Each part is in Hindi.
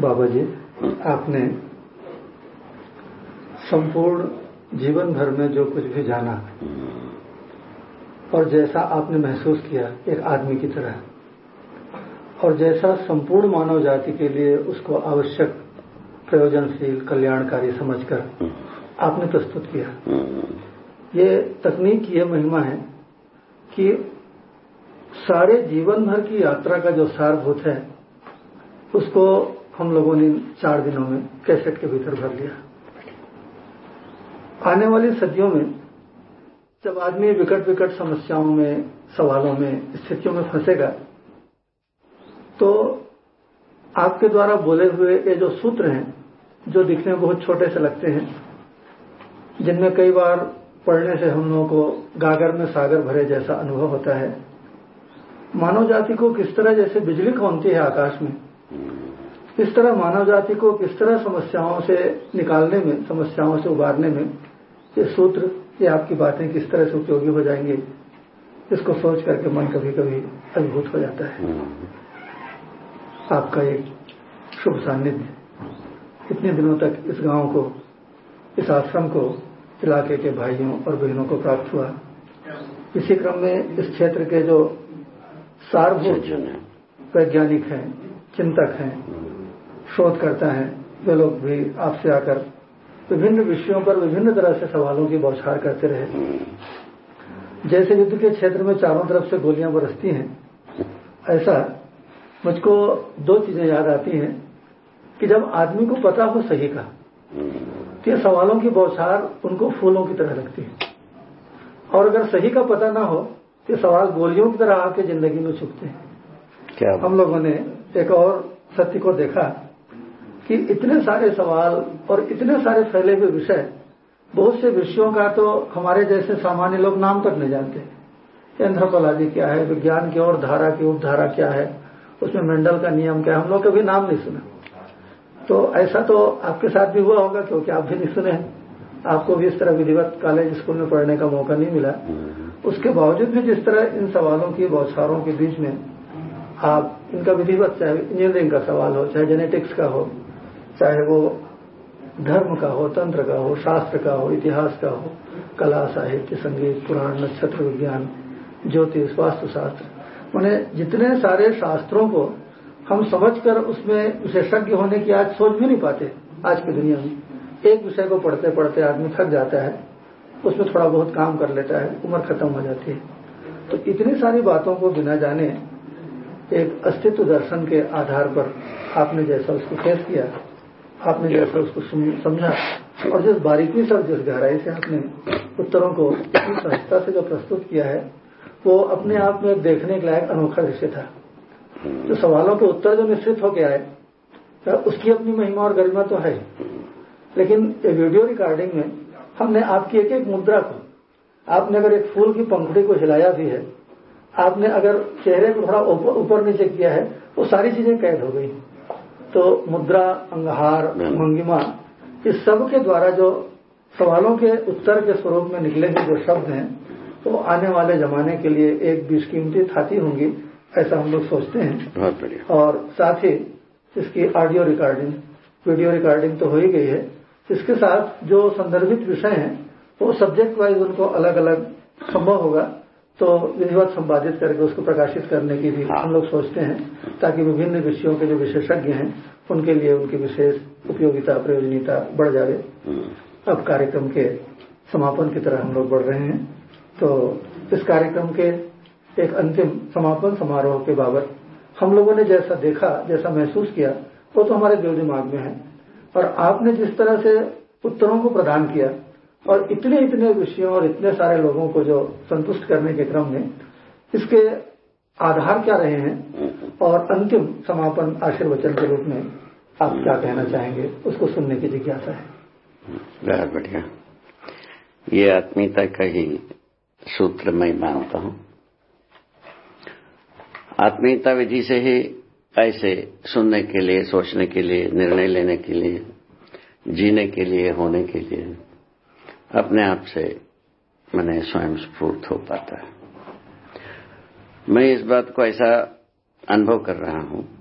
बाबा जी, आपने संपूर्ण जीवन भर में जो कुछ भी जाना, और जैसा आपने महसूस किया, एक आदमी की तरह, और जैसा संपूर्ण मानव जाति के लिए उसको आवश्यक प्रयोजनशील, कल्याणकारी समझकर आपने प्रस्तुत किया। ये तकनीक, ये महिमा है कि सारे जीवन भर की यात्रा का जो सारभूत है, उसको हम लोगों ने चार दिनों में कैसेट के भीतर भर लिया। आने वाली सदियों में, जब आदमी विकट विकट समस्याओं में, सवालों में, स्थितियों में फंसेगा तो आपके द्वारा बोले हुए ये जो सूत्र हैं, जो दिखने में बहुत छोटे से लगते हैं, जिनमें कई बार पढ़ने से हम लोगों को गागर में सागर भरे जैसा अनुभव होता है। मानव जाति को किस तरह जैसे बिजली कौनती है आकाश में? इस तरह मानव जाति को किस तरह समस्याओं से निकालने में समस्याओं से उबारने में ये सूत्र ये आपकी बातें किस तरह से उपयोगी हो जाएँगे इसको सोच करके मन कभी कभी अभिभूत हो जाता है। आपका एक शुभ सान्निध्य। इतने दिनों तक इस गाँव को इस आश्रम को इलाके के भाइयों और बहनों को प्राप्त हुआ। इसी क्रम में इस क्षेत्र के जो सार्वभौम वैज्ञानिक हैं चिंतक हैं शोधकर्ता है वे लोग भी आपसे आकर विभिन्न विषयों पर विभिन्न तरह से सवालों की बौछार करते रहे। जैसे युद्ध के क्षेत्र में चारों तरफ़ से गोलियाँ बरसती हैं ऐसा मुझको दो चीज़ें याद आती हैं कि जब आदमी को पता हो सही का तो सवालों की बौछार उनको फूलों की तरह लगती है। और अगर सही का पता ना हो तो सवाल गोलियों की तरह आके ज़िंदगी में छुपते हैं। क्या हम लोगों ने एक और सत्य को देखा कि इतने सारे सवाल और इतने सारे फैले हुए विषय, बहुत से विषयों का तो हमारे जैसे सामान्य लोग नाम तक नहीं जानते। एंथ्रोपोलॉजी क्या है, विज्ञान की और धारा की उपधारा क्या है, उसमें मेंडल का नियम क्या है, हम लोग कभी नाम नहीं सुना। तो ऐसा तो आपके साथ भी हुआ होगा, क्योंकि आप भी नहीं सुने आपको भी इस तरह विधिवत कॉलेज स्कूल में पढ़ने का मौका नहीं मिला। उसके बावजूद भी जिस तरह इन सवालों की, बौछारों के बीच में आप, इनका विधिवत, चाहे इंजीनियरिंग का सवाल हो, चाहे जेनेटिक्स का हो चाहे वो धर्म का हो, तंत्र का हो, शास्त्र का हो, इतिहास का हो, कला, साहित्य, संगीत, पुराण, नक्षत्र, विज्ञान, ज्योतिष, वास्तुशास्त्र, मैंने जितने सारे शास्त्रों को हम समझकर उसमें विशेषज्ञ होने की आज सोच भी नहीं पाते आज की दुनिया में। एक विषय को पढ़ते पढ़ते आदमी थक जाता है, उसमें थोड़ा बहुत काम कर लेता है, उम्र खत्म हो जाती है। तो इतनी सारी बातों को बिना जाने एक अस्तित्व दर्शन के आधार पर आपने जैसा उसको फेस किया आपने जैसा उसको समझा। और जिस बारीकी से और जिस गहराई से आपने उत्तरों को सहजता से जो प्रस्तुत किया है, वो अपने आप में देखने के लायक अनोखा दृश्य था। तो सवालों के उत्तर जो निश्चित होके आए तो उसकी अपनी महिमा और गरिमा तो है लेकिन वीडियो रिकॉर्डिंग में हमने आपकी एक एक मुद्रा को, आपने अगर एक फूल की पंखुड़ी को हिलाया भी है, आपने अगर चेहरे को थोड़ा ऊपर नीचे किया है, वो सारी चीज़ें कैद हो गई। तो मुद्रा अंगहार भंगिमा इस सब के द्वारा जो सवालों के उत्तर के स्वरूप में निकलेंगे जो शब्द हैं तो आने वाले जमाने के लिए एक बेशकीमती थाती होंगी ऐसा हम लोग सोचते हैं। बहुत बढ़िया। और साथ ही इसकी ऑडियो रिकॉर्डिंग वीडियो रिकॉर्डिंग तो हो ही गई है। इसके साथ जो संदर्भित विषय हैं वो सब्जेक्ट वाइज उनको अलग अलग संभव होगा। तो विधिवत संपादित करके उसको प्रकाशित करने की भी हाँ। हम लोग सोचते हैं ताकि विभिन्न विषयों के जो विशेषज्ञ हैं उनके लिए उनकी विशेष उपयोगिता प्रयोजनीयता बढ़ जाए हम्म। अब कार्यक्रम के समापन की तरह हम लोग बढ़ रहे हैं तो इस कार्यक्रम के एक अंतिम समापन समारोह के बाबत हम लोगों ने जैसा देखा जैसा महसूस किया वो तो हमारे दिल दिमाग में है और आपने जिस तरह से उत्तरों को प्रदान किया और इतने इतने विषयों और इतने सारे लोगों को जो संतुष्ट करने के क्रम में इसके आधार क्या रहे हैं? और अंतिम समापन आशीर्वचन के रूप में आप क्या कहना चाहेंगे? उसको सुनने की जिज्ञासा है। बहुत बढ़िया। ये आत्मीयता का ही सूत्र मैं मानता हूँ। आत्मीयता विधि से ही ऐसे सुनने के लिए, सोचने के लिए, निर्णय लेने के लिए, जीने के लिए, होने के लिए अपने आप से मैंने स्वयं स्फूर्त हो पाता है। मैं इस बात को ऐसा अनुभव कर रहा हूँ।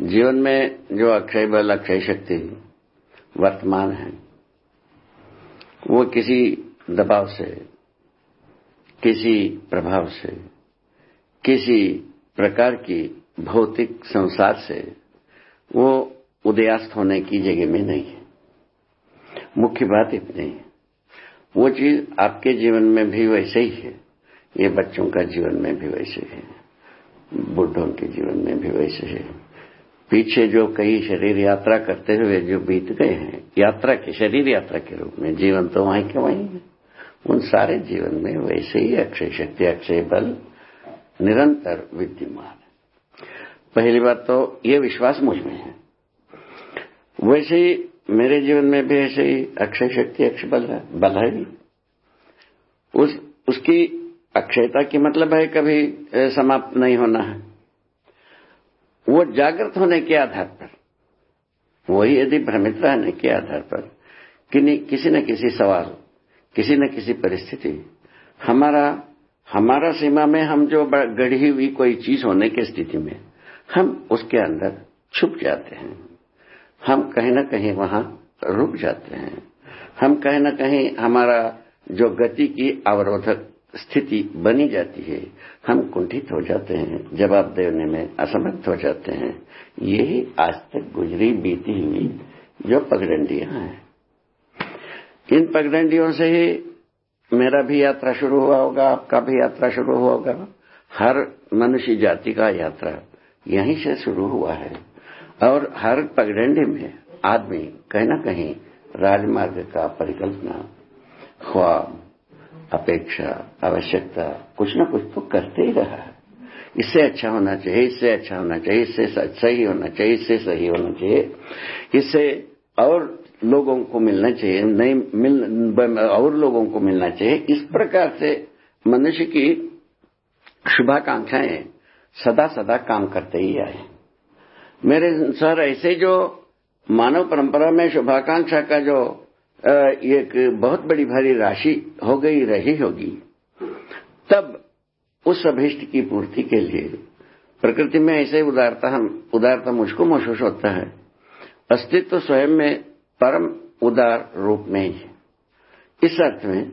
जीवन में जो अक्षय बल, अक्षय शक्ति वर्तमान है, वो किसी दबाव से, किसी प्रभाव से, किसी प्रकार की भौतिक संसार से वो उदयास्त होने की जगह में नहीं है। मुख्य बात इतनी है। वो चीज़ आपके जीवन में भी वैसे ही है। ये बच्चों का जीवन में भी वैसे है। बुढ़ों के जीवन में भी वैसे है। पीछे जो कई शरीर यात्रा करते हुए जो बीत गए हैं, यात्रा के, शरीर यात्रा के रूप में जीवन तो वहीं के वहीं है। उन सारे जीवन में वैसे ही अक्षय शक्ति, अक्षय बल निरंतर विद्यमान पहली बात तो ये विश्वास मुझमें है। वैसे ही मेरे जीवन में भी ऐसे ही अक्षय शक्ति, अक्षय बल है बल है उस, उसकी अक्षयता की मतलब है कभी समाप्त नहीं होना है। वो जागृत होने के आधार पर, वही यदि भ्रमित रहने के आधार पर कि किसी न किसी सवाल, किसी न किसी परिस्थिति, हमारा हमारा सीमा में हम जो गढ़ी हुई कोई चीज़ होने की स्थिति में, हम उसके अंदर छुप जाते हैं। हम कहीं न कहीं वहाँ रुक जाते हैं। हम कहीं न कहीं हमारा जो गति की अवरोधक स्थिति बनी जाती है, हम कुंठित हो जाते हैं, जवाब देने में असमर्थ हो जाते हैं। यही आज तक गुजरी बीती हुई जो पगडंडियाँ हैं। इन पगडंडियों से ही मेरा भी यात्रा शुरू हुआ होगा, आपका भी यात्रा शुरू हुआ होगा। हर मनुष्य जाति का यात्रा यहीं से शुरू हुआ है। और हर पगडंडी में आदमी कहीं ना कहीं राजमार्ग का परिकल्पना, ख्वाब, अपेक्षा, आवश्यकता कुछ न कुछ तो करते ही रहा है। इससे अच्छा होना चाहिए, इससे अच्छा होना चाहिए, इससे सही होना चाहिए, इससे सही होना चाहिए। इससे और लोगों को मिलना चाहिए, नहीं मिल और लोगों को मिलना चाहिए। इस प्रकार से मनुष्य की शुभाकांक्षाएँ सदा सदा काम करते ही आए। मेरे सर ऐसे जो मानव परंपरा में शुभाकांक्षा का जो एक बहुत बड़ी भारी राशि हो गई रही होगी तब उस अभिष्ट की पूर्ति के लिए प्रकृति में ऐसे उदारता हम उदारता मुझको महसूस होता है। अस्तित्व स्वयं में परम उदार रूप में ही। इस अर्थ में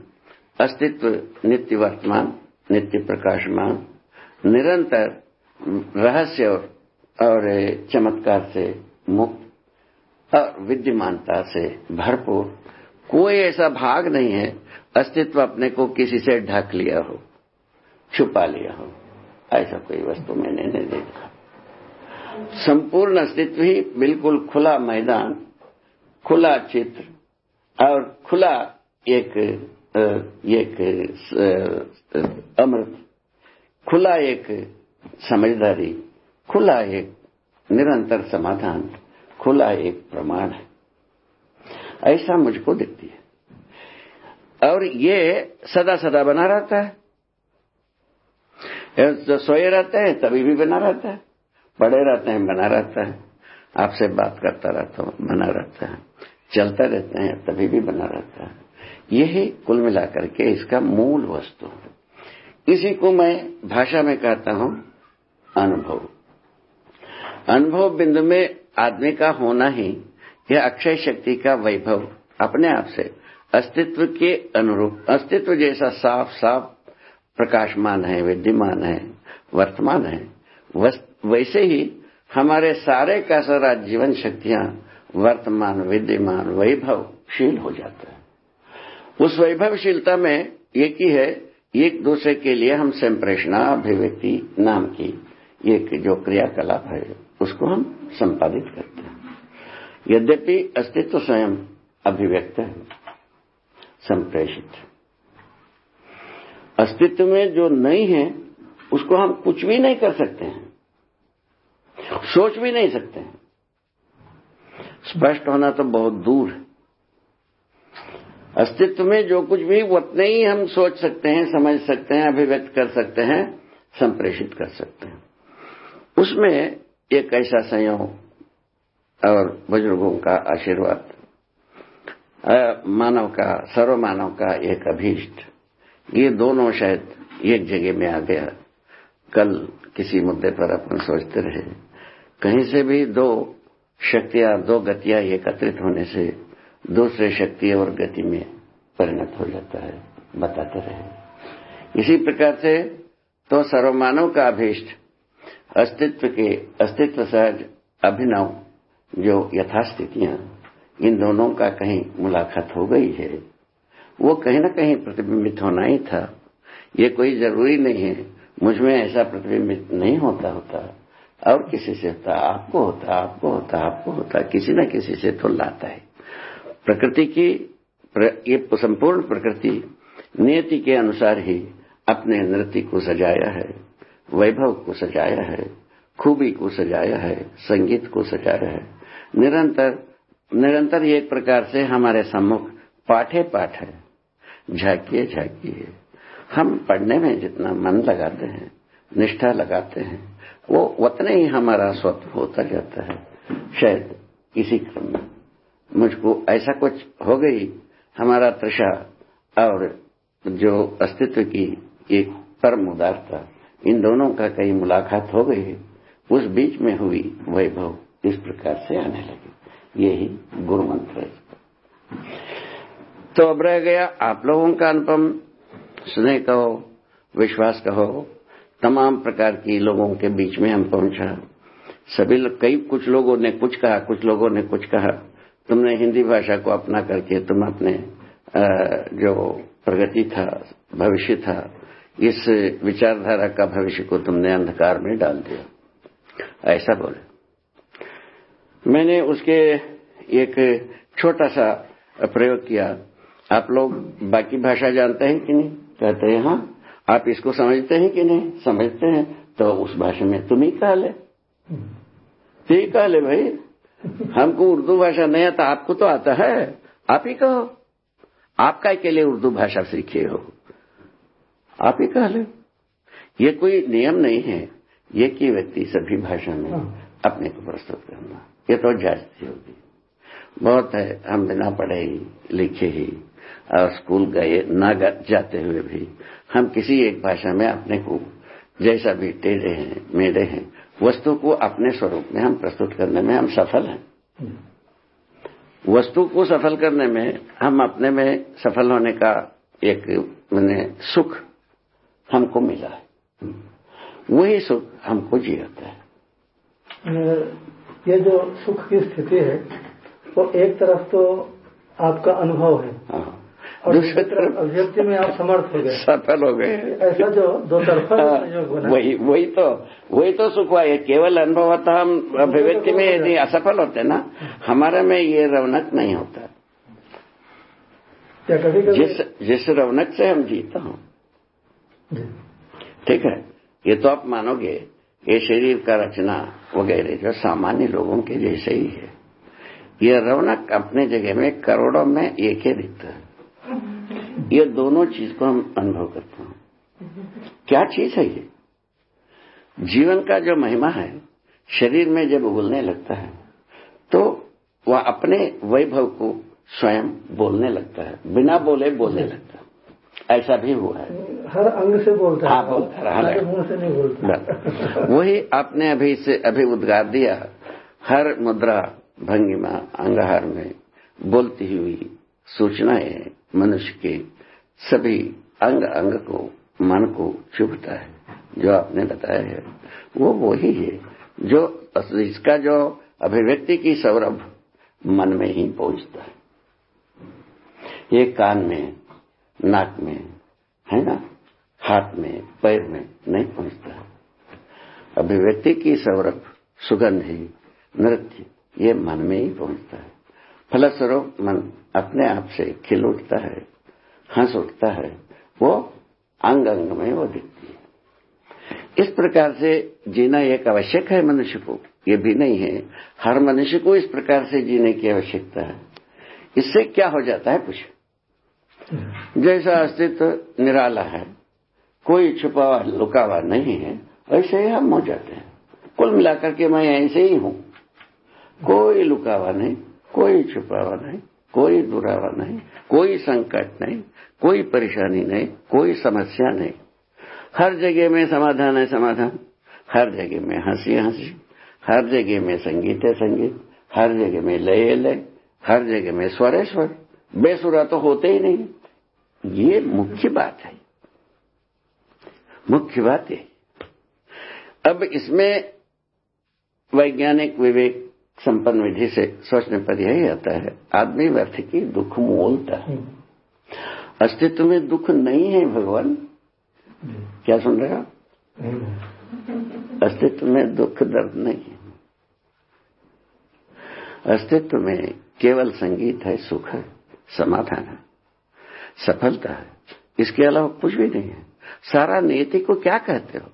अस्तित्व नित्य वर्तमान नित्य प्रकाशमान निरंतर रहस्य और, और चमत्कार से मुक्त और विद्यमानता से भरपूर। कोई ऐसा भाग नहीं है, अस्तित्व अपने को किसी से ढक लिया हो, छुपा लिया हो। ऐसा कोई वस्तु मैंने नहीं देखा। संपूर्ण अस्तित्व ही बिल्कुल खुला मैदान, खुला चित्र और खुला एक एक अमृत, खुला एक समझदारी खुला एक निरंतर समाधान, खुला एक प्रमाण है। ऐसा मुझको दिखती है। और ये सदा सदा बना रहता है। जो सोए रहते हैं, तभी भी बना रहता है। पड़े रहते हैं, बना रहता है। आपसे बात करता रहता हूँ, बना रहता है। चलते रहते हैं, तभी भी बना रहता है। यही कुल मिलाकर के इसका मूल वस्तु है। इसी को मैं भाषा में कहता हूँ, अनुभव। अनुभव बिंदु में आदमी का होना ही यह अक्षय शक्ति का वैभव अपने आप से अस्तित्व के अनुरूप, अस्तित्व जैसा साफ़ साफ़ प्रकाशमान है, विद्यमान है, वर्तमान है। वैसे ही हमारे सारे का सारा जीवन शक्तियाँ वर्तमान, विद्यमान, वैभवशील हो जाता है। उस वैभवशीलता में एक ही है, एक दूसरे के लिए हम संप्रेषणा अभिव्यक्ति नाम की एक जो क्रियाकलाप है। उसको हम संपादित करते हैं। यद्यपि अस्तित्व स्वयं अभिव्यक्त है, संप्रेषित अस्तित्व में जो नहीं है, उसको हम कुछ भी नहीं कर सकते हैं। सोच भी नहीं सकते हैं। स्पष्ट होना तो बहुत दूर है। अस्तित्व में जो कुछ भी, उतने ही हम सोच सकते हैं, समझ सकते हैं, अभिव्यक्त कर सकते हैं, संप्रेषित कर सकते हैं। उसमें एक ऐसा संयम और बुज़ुर्गों का आशीर्वाद। मानव का सर्व मानव का एक अभीष्ट। ये दोनों शायद एक जगह में आ गया। कल किसी मुद्दे पर अपन सोचते रहे। कहीं से भी दो शक्तियाँ, दो गतियाँ एकत्रित होने से दूसरे शक्ति और गति में परिणत हो जाता है, बताते रहे। इसी प्रकार से तो सर्वमानव का अभीष्ट अस्तित्व के अस्तित्व सहज अभिनव जो यथास्थितियाँ इन दोनों का कहीं मुलाकात हो गई है वो कहीं ना कहीं प्रतिबिंबित होना ही था। ये कोई ज़रूरी नहीं है। मुझमें ऐसा प्रतिबिंबित नहीं होता होता। और किसी से होता आपको होता आपको होता आपको होता किसी न किसी से तो लाता है। प्रकृति की प्र, ये संपूर्ण प्रकृति नियति के अनुसार ही अपने नृत्य को सजाया है। वैभव को सजाया है, खूबी को सजाया है, संगीत को सजाया है। निरंतर निरंतर एक प्रकार से हमारे सम्मुख पाठे पाठ है। झाकिए झाकिए। हम पढ़ने में जितना मन लगाते हैं, निष्ठा लगाते हैं, वो उतने ही हमारा स्वत्व होता जाता है। शायद इसी क्रम में। मुझको ऐसा कुछ हो गई, हमारा तृषा और जो अस्तित्व की एक परम उदारता। इन दोनों का कहीं मुलाकात हो गई, उस बीच में हुई वैभव इस प्रकार से आने लगी। यही गुरु मंत्र है। तो अब रह गया आप लोगों का अनुपम। स्नेह कहो, विश्वास कहो, तमाम प्रकार की लोगों के बीच में हम पहुँचा। सभी कई कुछ लोगों ने कुछ कहा, कुछ लोगों ने कुछ कहा। तुमने हिंदी भाषा को अपना करके तुम अपने जो प्रगति था, भविष्य था इस विचारधारा का भविष्य को तुमने अंधकार में डाल दिया। ऐसा बोले। मैंने उसके एक छोटा सा प्रयोग किया। आप लोग बाकी भाषा जानते हैं कि नहीं? कहते हैं हाँ। आप इसको समझते हैं कि नहीं? समझते हैं तो उस भाषा में तुम ही कह ले। ही कह ले भाई। हमको उर्दू भाषा नहीं आता, आपको तो आता है। आप ही कहो। आप काय के लिए उर्दू भाषा सीखे हो। आप ही कह ले। ये कोई नियम नहीं है। ये कि व्यक्ति सभी भाषा में हाँ। अपने को प्रस्तुत करना। ये तो जाती होगी। बहुत है हम बिना पढ़े ही लिखे ही और स्कूल गए न जाते हुए भी हम किसी एक भाषा में अपने को जैसा भी टेढ़े हैं मेढ़े हैं वस्तु को अपने स्वरूप में हम प्रस्तुत करने में हम सफल हैं। वस्तु को सफल करने में हम अपने में सफल होने का एक मैंने सुख हमको मिला है। वही सुख हमको जीता है। ये जो सुख की स्थिति है वो एक तरफ़ तो आपका अनुभव है हाँ। और दूसरी तरफ़ अभिव्यक्ति में आप समर्थ हो गए। सफल हो गए। ऐसा जो दो तरफा हाँ, वही वही तो वही तो सुख हुआ। है केवल अनुभव होता हम अभिव्यक्ति में यदि असफल होते ना हमारे में ये रौनक नहीं होता। जिस जिस रौनक से हम जीता हूँ ठीक है? ये तो आप मानोगे ये शरीर का रचना वगैरह जो सामान्य लोगों के जैसे ही है। ये रौनक अपने जगह में करोड़ों में एक ही दिखता है। ये दोनों चीज़ को हम अनुभव करते हैं। क्या चीज़ है ये? जीवन का जो महिमा है, शरीर में जब उगलने लगता है तो वह अपने वैभव को स्वयं बोलने लगता है, बिना बोले बोलने लगता है। ऐसा भी हुआ है। हर अंग से बोलता है। हाँ बोलता रहा मुँह से नहीं बोलता। वही आपने अभी से अभी उद्गार दिया हर मुद्रा भंगिमा अंगहार में बोलती हुई सूचनाएँ मनुष्य के सभी अंग अंग को मन को चुभता है। जो आपने बताया है वो वही है जो इसका जो अभिव्यक्ति की सौरभ मन में ही पहुँचता है। ये कान में नाक में, है ना? हाथ में, पैर में नहीं पहुँचता। अभिव्यक्ति की सौरभ, सुगंधी, नृत्य, ये मन में ही पहुँचता है। फलस्वरूप मन अपने आप से खिल उठता है, हंस उठता है, वो अंग अंग में वो दिखती है। इस प्रकार से जीना एक आवश्यक है मनुष्य को, ये भी नहीं है। हर मनुष्य को इस प्रकार से जीने की आवश्यकता है। इससे क्या हो जाता है कुछ जैसा अस्तित्व निराला है, कोई छुपा हुआ लुका हुआ नहीं है, ऐसे ही हम हो जाते हैं। कुल मिलाकर के मैं ऐसे ही हूँ। कोई लुका हुआ नहीं, कोई छुपा हुआ नहीं, कोई दुरावा नहीं, कोई संकट नहीं, कोई परेशानी नहीं, कोई समस्या नहीं। हर जगह में समाधान है समाधान। हर जगह में हँसी हँसी। हर जगह में संगीत है संगीत। हर जगह में लय लय। हर जगह में स्वर है स्वर। बेसुरा तो होते ही नहीं। ये मुख्य बात है। मुख्य बात है। अब इसमें वैज्ञानिक विवेक संपन्न विधि से सोचने पर यही आता है, आदमी व्यर्थ की दुख मोलता है। अस्तित्व में दुख नहीं है भगवान। क्या सुन रहे हो? अस्तित्व में दुख दर्द नहीं है। अस्तित्व में केवल संगीत है, सुख है। समाधान है। सफलता है। इसके अलावा कुछ भी नहीं है। सारा नीति को क्या कहते हो?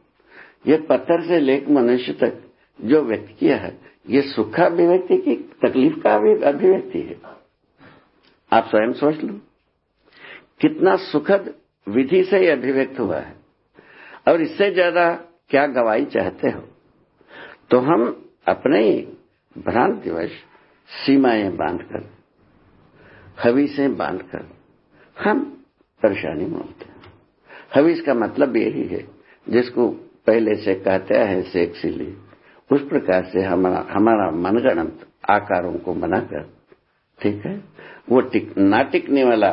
ये पत्थर से लेक मनुष्य तक जो व्यक्त किया है, ये सुखाभिव्यक्ति की, तकलीफ़ का अभिव्यक्ति है। आप स्वयं सोच लो। कितना सुखद विधि से यह अभिव्यक्त हुआ है। और इससे ज़्यादा क्या गवाही चाहते हो? तो हम अपने ही भ्रांतिवश सीमाएँ बांधकर हवीसें बांधकर हम परेशानी में होते हैं। हवीस का मतलब यही है जिसको पहले से कहते हैं सेक्सीली उस प्रकार से हमारा हमारा मनगणत आकारों को बनाकर ठीक है? वो टिक, ना टिकने वाला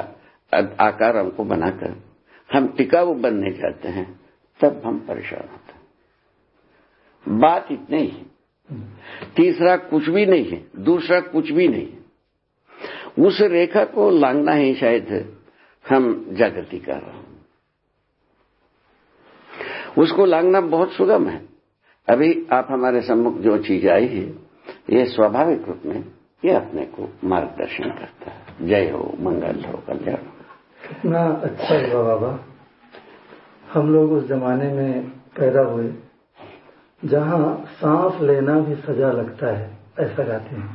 आकारों को बनाकर हम टिकाऊ बनने जाते हैं तब हम परेशान होते हैं। बात इतनी ही। तीसरा कुछ भी नहीं है दूसरा कुछ भी नहीं है। उस रेखा को लांगना ही शायद हम जागृति कर रहे हैं। उसको लांगना बहुत सुगम है। अभी आप हमारे सम्मुख जो चीज़ आई है ये स्वाभाविक रूप में ये अपने को मार्गदर्शन करता है। जय हो मंगल हो कल्याण कितना अच्छा हुआ बाबा। हम लोग उस जमाने में पैदा हुए जहाँ सांस लेना भी सजा लगता है ऐसा गाते हैं।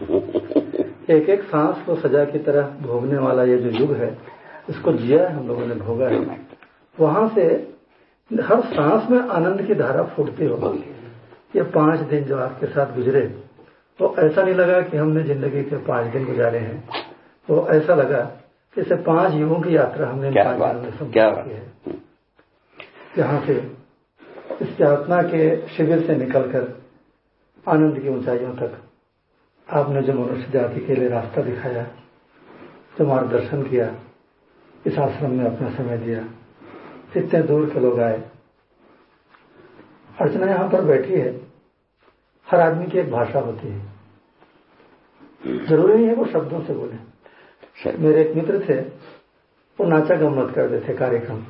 एक एक सांस को सजा की तरह भोगने वाला ये जो युग है इसको जिया है हम लोगों ने भोगा है। वहाँ से हर सांस में आनंद की धारा फूटती हो ये पाँच दिन जो आपके साथ गुजरे तो ऐसा नहीं लगा कि हमने ज़िंदगी के पाँच दिन गुजारे हैं। तो ऐसा लगा कि इसे पाँच युगों की यात्रा हमने पाँच दिनों में की है। यहाँ से इस यातना के शिविर से निकलकर आनंद की ऊंचाइयों तक आपने जो मनुष्य जाति के लिए रास्ता दिखाया, जो मार्गदर्शन किया, इस आश्रम में अपना समय दिया, इतने दूर के लोग आए। अर्चना यहाँ पर बैठी है। हर आदमी की एक भाषा होती है। ज़रूरी है वो शब्दों से बोले। मेरे एक मित्र थे, वो नाचा गम्मत करते थे कार्यक्रम।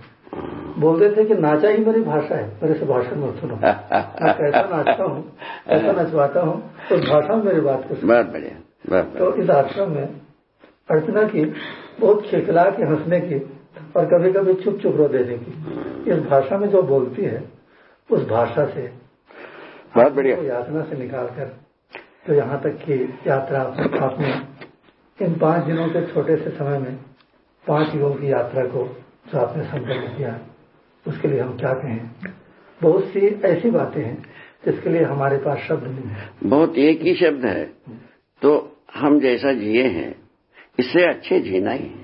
बोलते थे कि नाचा ही मेरी भाषा है। मेरे से भाषण मत सुनो। मैं कैसा नाचता हूँ कैसा नचवाता हूँ तो भाषा में मेरी बात को बहुत बढ़िया तो इस आश्रम में अर्चना की बहुत खिखला के हंसने की और कभी कभी चुप चुप रो देने की। इस भाषा में जो बोलती है उस भाषा से बहुत बढ़िया। यातना से निकालकर तो यहाँ तक की यात्रा आपने इन पाँच दिनों के छोटे से समय में पाँच युगों की यात्रा को जो आपने संकल्प किया उसके लिए हम क्या कहें? बहुत सी ऐसी बातें हैं जिसके लिए हमारे पास शब्द नहीं है। बहुत एक ही शब्द है। तो हम जैसा जिए हैं, इससे अच्छे जीना ही है।